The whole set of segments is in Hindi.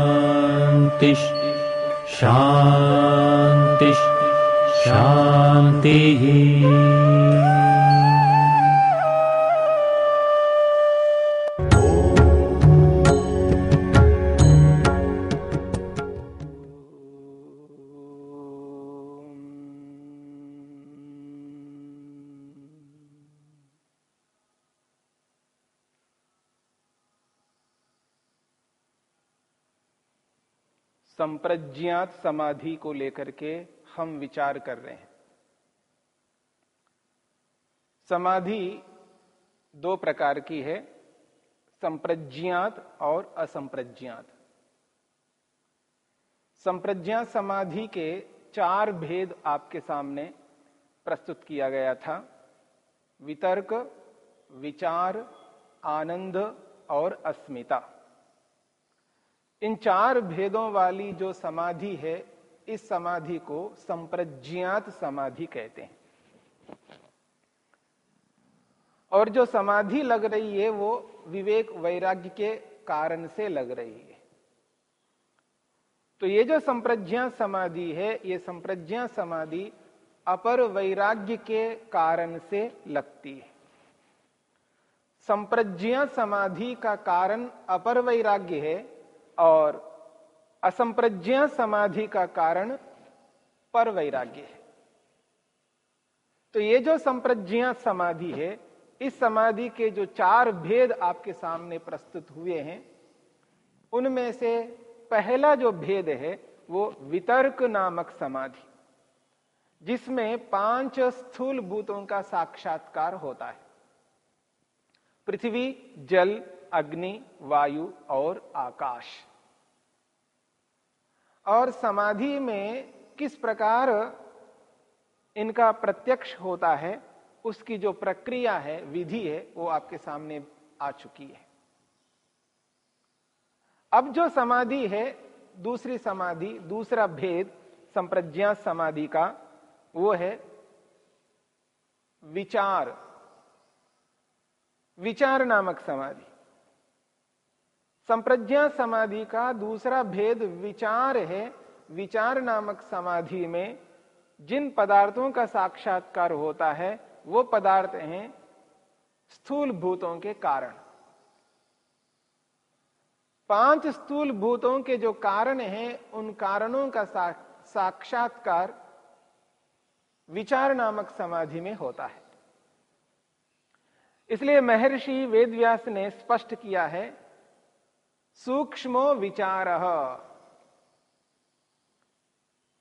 शान्तिः शांति शान्तिः संप्रज्ञात समाधि को लेकर के हम विचार कर रहे हैं। समाधि दो प्रकार की है, संप्रज्ञात और असंप्रज्ञात। संप्रज्ञात समाधि के चार भेद आपके सामने प्रस्तुत किया गया था। वितर्क, विचार, आनंद और अस्मिता। इन चार भेदों वाली जो समाधि है, इस समाधि को संप्रज्ञात समाधि कहते हैं। और जो समाधि लग रही है, वो विवेक वैराग्य के कारण से लग रही है। तो ये जो संप्रज्ञा समाधि है, ये संप्रज्ञा समाधि अपर वैराग्य के कारण से लगती है। संप्रज्ञा समाधि का कारण अपर वैराग्य है और असंप्रज्ञा समाधि का कारण पर वैराग्य है। तो ये जो संप्रज्ञा समाधि है, इस समाधि के जो चार भेद आपके सामने प्रस्तुत हुए हैं, उनमें से पहला जो भेद है, वो वितर्क नामक समाधि, जिसमें पाँच स्थूल भूतों का साक्षात्कार होता है। पृथ्वी, जल, अग्नि, वायु और आकाश। और समाधि में किस प्रकार इनका प्रत्यक्ष होता है, उसकी जो प्रक्रिया है, विधि है, वो आपके सामने आ चुकी है। अब जो समाधि है, दूसरी समाधि, दूसरा भेद, संप्रज्ञा समाधि का, वो है विचार। विचार नामक समाधि। संप्रज्ञा समाधि का दूसरा भेद विचार है। विचार नामक समाधि में जिन पदार्थों का साक्षात्कार होता है, वो पदार्थ हैं स्थूल भूतों के कारण। पाँच स्थूल भूतों के जो कारण हैं, उन कारणों का साक्षात्कार विचार नामक समाधि में होता है। इसलिए महर्षि वेदव्यास ने स्पष्ट किया है सूक्ष्मो विचार।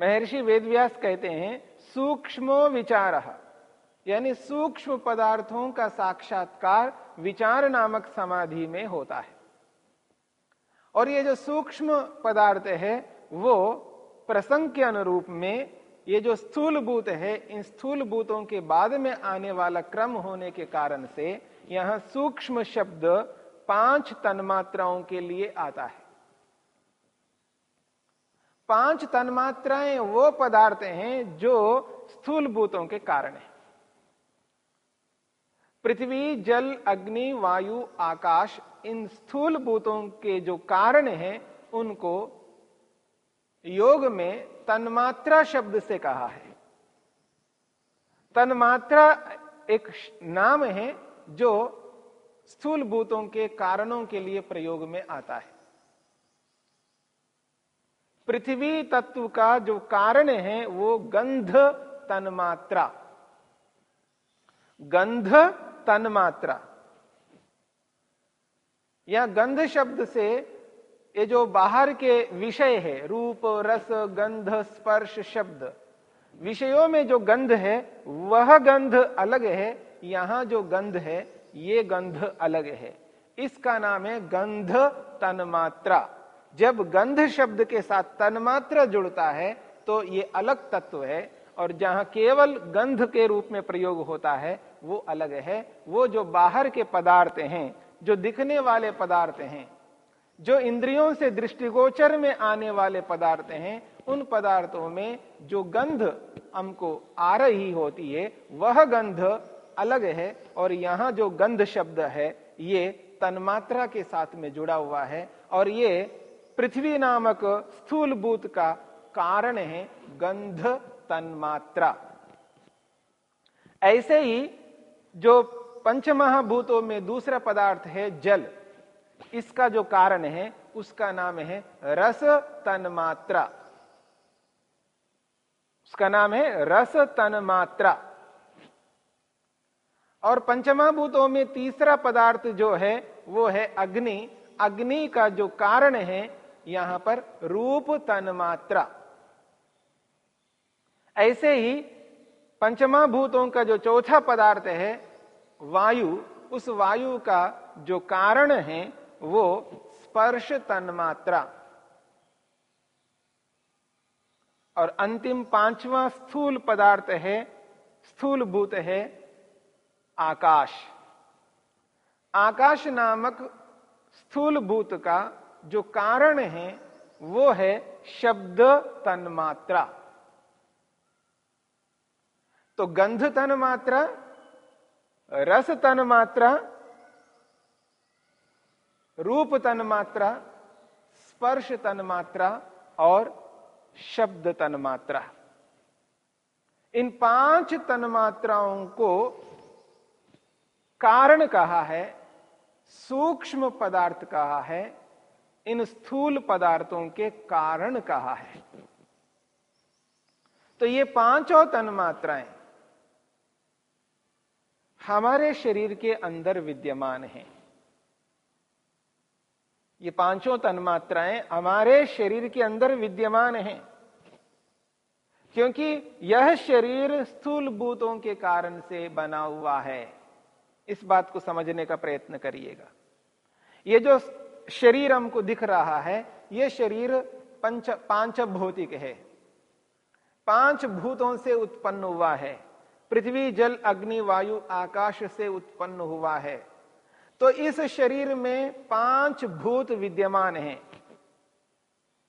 महर्षि वेदव्यास कहते हैं, सूक्ष्मो विचार। यानी सूक्ष्म पदार्थों का साक्षात्कार विचार नामक समाधि में होता है। और ये जो सूक्ष्म पदार्थ है, वो प्रसंग के अनुरूप में ये जो स्थूल भूत है, इन स्थूल भूतों के बाद में आने वाला क्रम होने के कारण से यहाँ सूक्ष्म शब्द पाँच तन्मात्राओं के लिए आता है। पाँच तन्मात्राएँ वो पदार्थ हैं जो स्थूल भूतों के कारण है। पृथ्वी, जल, अग्नि, वायु, आकाश, इन स्थूल भूतों के जो कारण हैं, उनको योग में तन्मात्रा शब्द से कहा है। तन्मात्रा एक नाम है जो स्थूल भूतों के कारणों के लिए प्रयोग में आता है। पृथ्वी तत्व का जो कारण है, वो गंध तन्मात्रा। गंध तन्मात्रा। या गंध शब्द से ये जो बाहर के विषय है, रूप, रस, गंध, स्पर्श शब्द, विषयों में जो गंध है, वह गंध अलग है, यहाँ जो गंध है ये गंध अलग है। इसका नाम है गंध तन्मात्रा। जब गंध शब्द के साथ तन्मात्रा जुड़ता है तो ये अलग तत्व है, और जहाँ केवल गंध के रूप में प्रयोग होता है, वो अलग है। वो जो बाहर के पदार्थ हैं, जो दिखने वाले पदार्थ हैं, जो इंद्रियों से दृष्टिगोचर में आने वाले पदार्थ हैं, उन पदार्थों में जो गंध हमको आ रही होती है, वह गंध अलग है और यहाँ जो गंध शब्द है, ये तन्मात्रा के साथ में जुड़ा हुआ है और ये पृथ्वी नामक स्थूल भूत का कारण है गंध तन्मात्रा। ऐसे ही जो पंचमहाभूतों में दूसरा पदार्थ है जल, इसका जो कारण है, उसका नाम है रस तन्मात्रा। उसका नाम है रस तन्मात्रा। और पंचमा भूतों में तीसरा पदार्थ जो है, वो है अग्नि। अग्नि का जो कारण है, यहाँ पर रूप तन मात्रा ऐसे ही पंचमा भूतों का जो चौथा पदार्थ है, वायु। उस वायु का जो कारण है, वो स्पर्श तन्मात्रा। और अंतिम पांचवा स्थूल पदार्थ है स्थूल भूत है आकाश। आकाश नामक स्थूल भूत का जो कारण है, वो है शब्द तन्मात्रा। तो गंध तन मात्रा रस तन मात्रा रूप तन मात्रा स्पर्श तन मात्रा और शब्द तन मात्रा इन पाँच तन मात्राओं को कारण कहा है, सूक्ष्म पदार्थ कहा है, इन स्थूल पदार्थों के कारण कहा है। तो ये पाँचों तन मात्राएँ हमारे शरीर के अंदर विद्यमान हैं। ये पाँचों तन मात्राएँ हमारे शरीर के अंदर विद्यमान हैं, क्योंकि यह शरीर स्थूल भूतों के कारण से बना हुआ है। इस बात को समझने का प्रयत्न करिएगा। ये जो शरीर हमको दिख रहा है, ये शरीर पंच, पाँच भौतिक है। पाँच भूतों से उत्पन्न हुआ है। पृथ्वी, जल, अग्नि, वायु, आकाश से उत्पन्न हुआ है। तो इस शरीर में पाँच भूत विद्यमान हैं।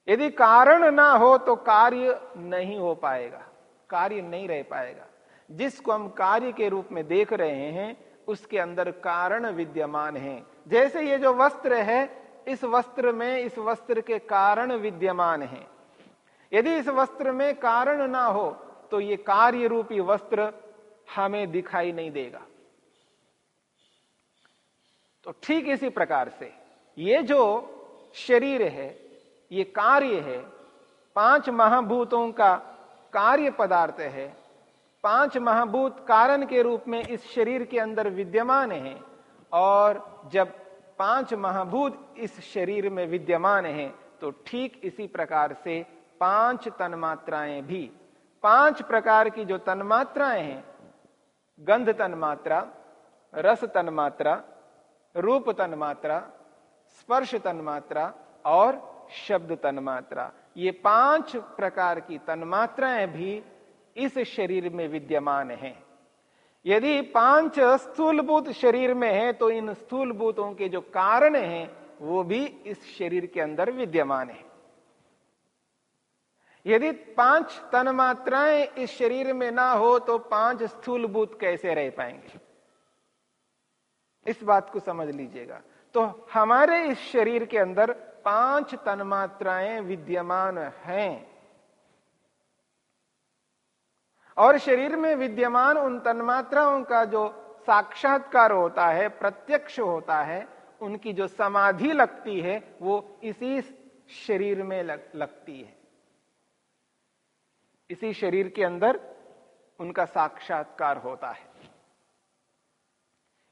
यदि कारण ना हो तो कार्य नहीं हो पाएगा। कार्य नहीं रह पाएगा। जिसको हम कार्य के रूप में देख रहे हैं उसके अंदर कारण विद्यमान है। जैसे ये जो वस्त्र है, इस वस्त्र में इस वस्त्र के कारण विद्यमान है। यदि इस वस्त्र में कारण ना हो तो ये कार्य रूपी वस्त्र हमें दिखाई नहीं देगा। तो ठीक इसी प्रकार से ये जो शरीर है, ये कार्य है, पाँच महाभूतों का कार्य पदार्थ है पाँच महाभूत कारण के रूप में इस शरीर के अंदर विद्यमान है और जब पाँच महाभूत इस शरीर में विद्यमान है तो ठीक इसी प्रकार से पाँच तन्मात्राएँ भी। पाँच प्रकार की जो तन्मात्राएँ हैं, गंध तन मात्रा रस तन मात्रा रूप तन मात्रा स्पर्श तन मात्रा और शब्द तन मात्रा ये पाँच प्रकार की तन्मात्राएँ भी इस शरीर में विद्यमान है। यदि पाँच स्थूलभूत शरीर में है तो इन स्थूलभूतों के जो कारण हैं, वो भी इस शरीर के अंदर विद्यमान है। यदि पाँच तन मात्राएँ इस शरीर में ना हो तो पाँच स्थूल भूत कैसे रह पाएँगे? इस बात को समझ लीजिएगा। तो हमारे इस शरीर के अंदर पाँच तन मात्राएँ विद्यमान हैं। और शरीर में विद्यमान उन तन्मात्राओं का जो साक्षात्कार होता है प्रत्यक्ष होता है उनकी जो समाधि लगती है वो इसी शरीर में लग, लगती है। इसी शरीर के अंदर उनका साक्षात्कार होता है।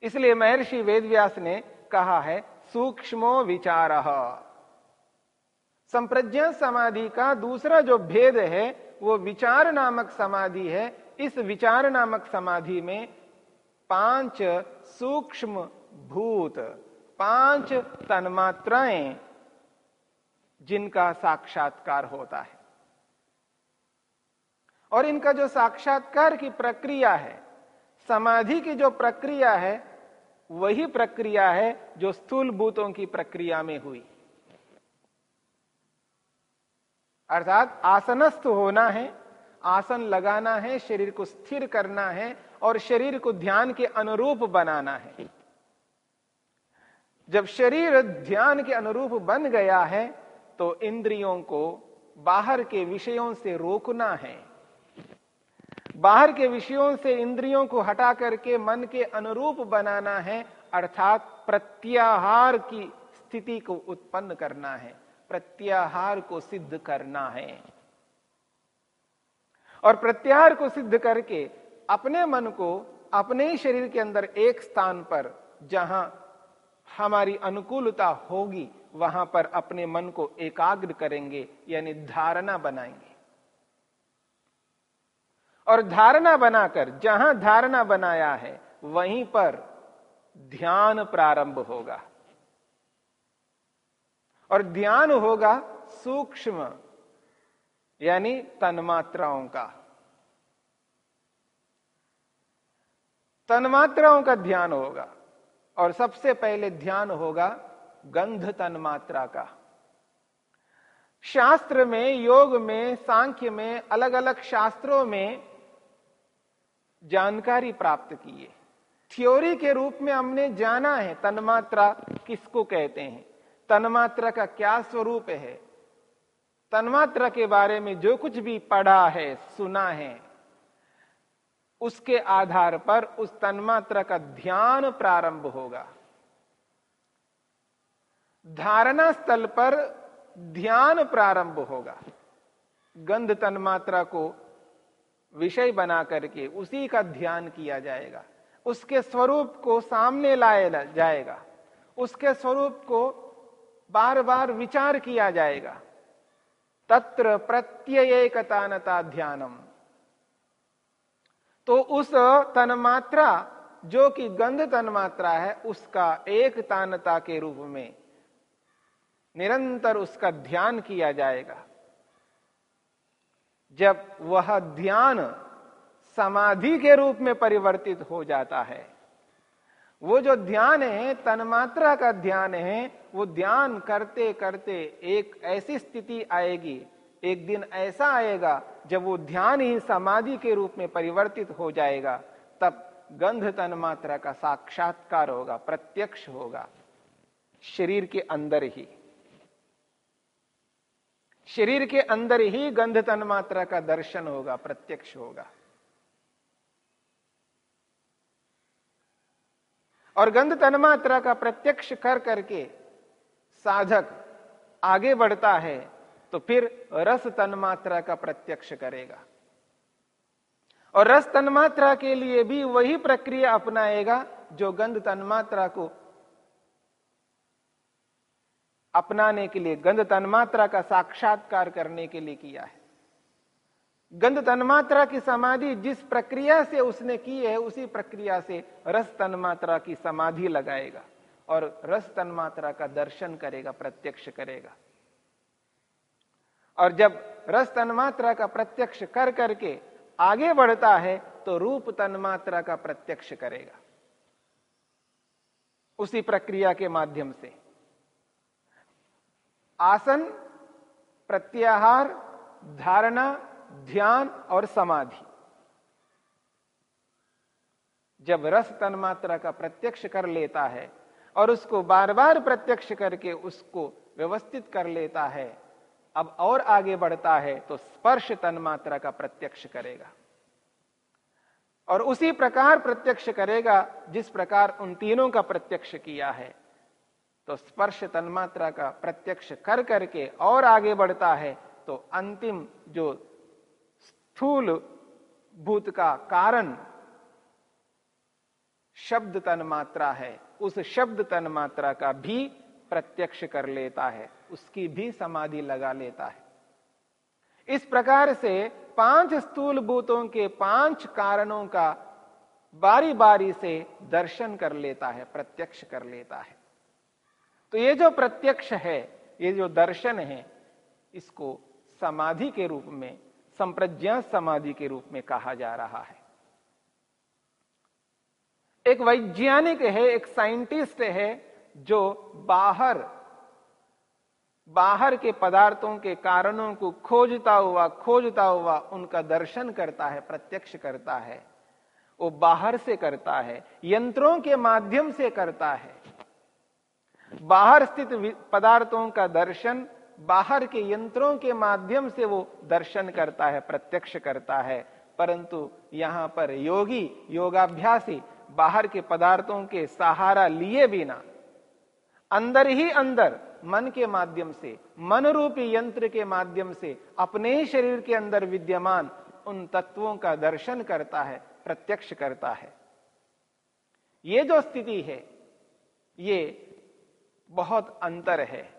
इसलिए महर्षि वेदव्यास ने कहा है सूक्ष्मो विचार। संप्रज्ञा समाधि का दूसरा जो भेद है वो विचार नामक समाधि है। इस विचार नामक समाधि में पाँच सूक्ष्म भूत, पाँच तन्मात्राएँ जिनका साक्षात्कार होता है। और इनका जो साक्षात्कार की प्रक्रिया है, समाधि की जो प्रक्रिया है, वही प्रक्रिया है जो स्थूल भूतों की प्रक्रिया में हुई। अर्थात आसनस्थ होना है, आसन लगाना है, शरीर को स्थिर करना है और शरीर को ध्यान के अनुरूप बनाना है। जब शरीर ध्यान के अनुरूप बन गया है तो इंद्रियों को बाहर के विषयों से रोकना है। बाहर के विषयों से इंद्रियों को हटा करके मन के अनुरूप बनाना है, अर्थात प्रत्याहार की स्थिति को उत्पन्न करना है। प्रत्याहार को सिद्ध करना है। और प्रत्याहार को सिद्ध करके अपने मन को अपने ही शरीर के अंदर एक स्थान पर जहाँ हमारी अनुकूलता होगी, वहाँ पर अपने मन को एकाग्र करेंगे, यानी धारणा बनाएँगे। और धारणा बनाकर, जहाँ धारणा बनाया है, वहीं पर ध्यान प्रारंभ होगा। और ध्यान होगा सूक्ष्म, यानी तन्मात्राओं का। तन्मात्राओं का ध्यान होगा, और सबसे पहले ध्यान होगा गंध तन्मात्रा का। शास्त्र में, योग में, सांख्य में अलग अलग शास्त्रों में जानकारी प्राप्त की है। थ्योरी के रूप में हमने जाना है तन्मात्रा किसको कहते हैं। तन्मात्रा का क्या स्वरूप है? तन्मात्रा के बारे में जो कुछ भी पढ़ा है, सुना है, उसके आधार पर उस तन्मात्रा का ध्यान प्रारंभ होगा। धारणा स्थल पर ध्यान प्रारंभ होगा। गंध तन्मात्रा को विषय बना करके उसी का ध्यान किया जाएगा। उसके स्वरूप को सामने लाया जाएगा। उसके स्वरूप को बार बार विचार किया जाएगा। तत्र प्रत्ययकतानता ध्यानम। तो उस तन्मात्रा, जो कि गंध तन्मात्रा है, उसका एक तानता के रूप में निरंतर उसका ध्यान किया जाएगा। जब वह ध्यान समाधि के रूप में परिवर्तित हो जाता है वो जो ध्यान है, तन्मात्रा का ध्यान है, वो ध्यान करते करते एक ऐसी स्थिति आएगी। एक दिन ऐसा आएगा, जब वो ध्यान ही समाधि के रूप में परिवर्तित हो जाएगा, तब गंध तन्मात्रा का साक्षात्कार होगा, प्रत्यक्ष होगा। शरीर के अंदर ही। शरीर के अंदर ही गंध तन्मात्रा का दर्शन होगा, प्रत्यक्ष होगा। और गंध तन्मात्रा का प्रत्यक्ष कर करके साधक आगे बढ़ता है तो फिर रस तन्मात्रा का प्रत्यक्ष करेगा। और रस तन्मात्रा के लिए भी वही प्रक्रिया अपनाएगा जो गंध तन्मात्रा को अपनाने के लिए गंध तन्मात्रा का साक्षात्कार करने के लिए किया है। गंध तन्मात्रा की समाधि जिस प्रक्रिया से उसने की है, उसी प्रक्रिया से रस तन्मात्रा की समाधि लगाएगा और रस तन्मात्रा का दर्शन करेगा, प्रत्यक्ष करेगा। और जब रस तन्मात्रा का प्रत्यक्ष कर करके आगे बढ़ता है तो रूप तन्मात्रा का प्रत्यक्ष करेगा। उसी प्रक्रिया के माध्यम से। आसन, प्रत्याहार, धारणा ध्यान और समाधि। जब रस तन्मात्रा का प्रत्यक्ष कर लेता है और उसको बार बार प्रत्यक्ष करके उसको व्यवस्थित कर लेता है, अब और आगे बढ़ता है तो स्पर्श तन्मात्रा का प्रत्यक्ष करेगा। और उसी प्रकार प्रत्यक्ष करेगा जिस प्रकार उन तीनों का प्रत्यक्ष किया है। तो स्पर्श तन्मात्रा का प्रत्यक्ष कर करके और आगे बढ़ता है तो अंतिम जो स्थूल भूत का कारण शब्द तन मात्रा है, उस शब्द तन मात्रा का भी प्रत्यक्ष कर लेता है, उसकी भी समाधि लगा लेता है। इस प्रकार से पाँच स्थूल भूतों के पाँच कारणों का बारी बारी से दर्शन कर लेता है, प्रत्यक्ष कर लेता है। तो ये जो प्रत्यक्ष है, ये जो दर्शन है, इसको समाधि के रूप में संप्रज्ञा समाधि के रूप में कहा जा रहा है। एक वैज्ञानिक है, एक साइंटिस्ट है, जो बाहर बाहर के पदार्थों के कारणों को खोजता हुआ खोजता हुआ उनका दर्शन करता है, प्रत्यक्ष करता है। वो बाहर से करता है, यंत्रों के माध्यम से करता है। बाहर स्थित पदार्थों का दर्शन बाहर के यंत्रों के माध्यम से वो दर्शन करता है, प्रत्यक्ष करता है। परंतु यहाँ पर योगी, योगाभ्यासी बाहर के पदार्थों के सहारा लिए बिना, अंदर ही अंदर, मन के माध्यम से मन रूपी यंत्र के माध्यम से, अपने ही शरीर के अंदर विद्यमान उन तत्वों का दर्शन करता है, प्रत्यक्ष करता है। ये जो स्थिति है, ये बहुत अंतर है।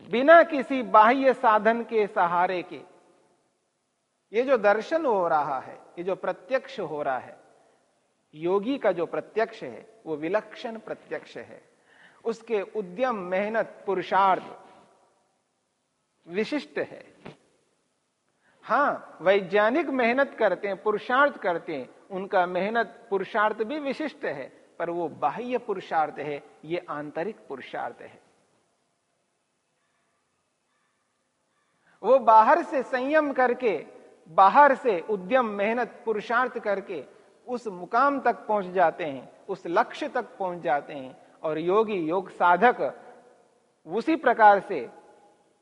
बिना किसी बाह्य साधन के सहारे के। ये जो दर्शन हो रहा है, ये जो प्रत्यक्ष हो रहा है, योगी का जो प्रत्यक्ष है, वो विलक्षण प्रत्यक्ष है। उसके उद्यम, मेहनत, पुरुषार्थ विशिष्ट है। हाँ, वैज्ञानिक मेहनत करते हैं, पुरुषार्थ करते हैं, उनका मेहनत, पुरुषार्थ भी विशिष्ट है, पर वो बाह्य पुरुषार्थ है, ये आंतरिक पुरुषार्थ है। वो बाहर से संयम करके, बाहर से उद्यम, मेहनत, पुरुषार्थ करके उस मुकाम तक पहुँच जाते हैं, उस लक्ष्य तक पहुँच जाते हैं। और योगी, योग साधक, उसी प्रकार से,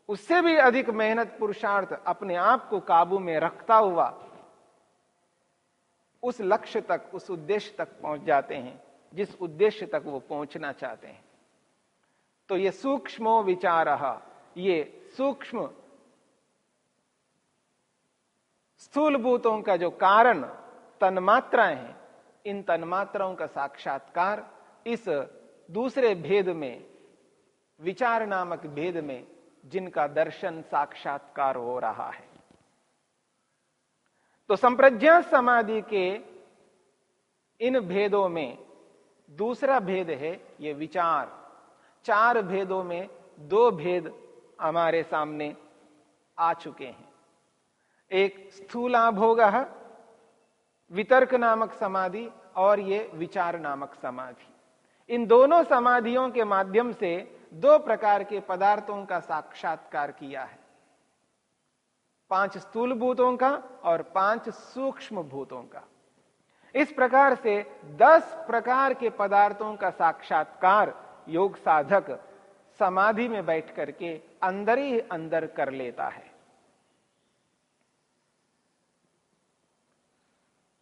उससे भी अधिक मेहनत, पुरुषार्थ अपने आप को काबू में रखता हुआ उस लक्ष्य तक, उस उद्देश्य तक पहुँच जाते हैं, जिस उद्देश्य तक वो पहुँचना चाहते हैं। तो ये सूक्ष्मो विचार, ये सूक्ष्म स्थूल भूतों का जो कारण तन्मात्राएँ हैं, इन तन्मात्राओं का साक्षात्कार इस दूसरे भेद में, विचार नामक भेद में, जिनका दर्शन साक्षात्कार हो रहा है। तो संप्रज्ञा समाधि के इन भेदों में दूसरा भेद है ये विचार। चार भेदों में दो भेद हमारे सामने आ चुके हैं। एक स्थूला भोग वितर्क नामक समाधि और ये विचार नामक समाधि। इन दोनों समाधियों के माध्यम से दो प्रकार के पदार्थों का साक्षात्कार किया है। पाँच स्थूल भूतों का और पाँच सूक्ष्म भूतों का। इस प्रकार से दस प्रकार के पदार्थों का साक्षात्कार योग साधक समाधि में बैठ करके अंदर ही अंदर कर लेता है।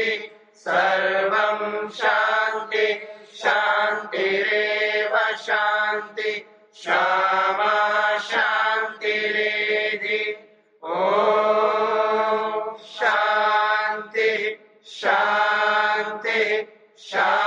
ओ... सर्वं शान्ति शान्तिरेव शान्ति श्यामा शान्तिरेधि ॐ शान्तिः शान्तिः शान्तिः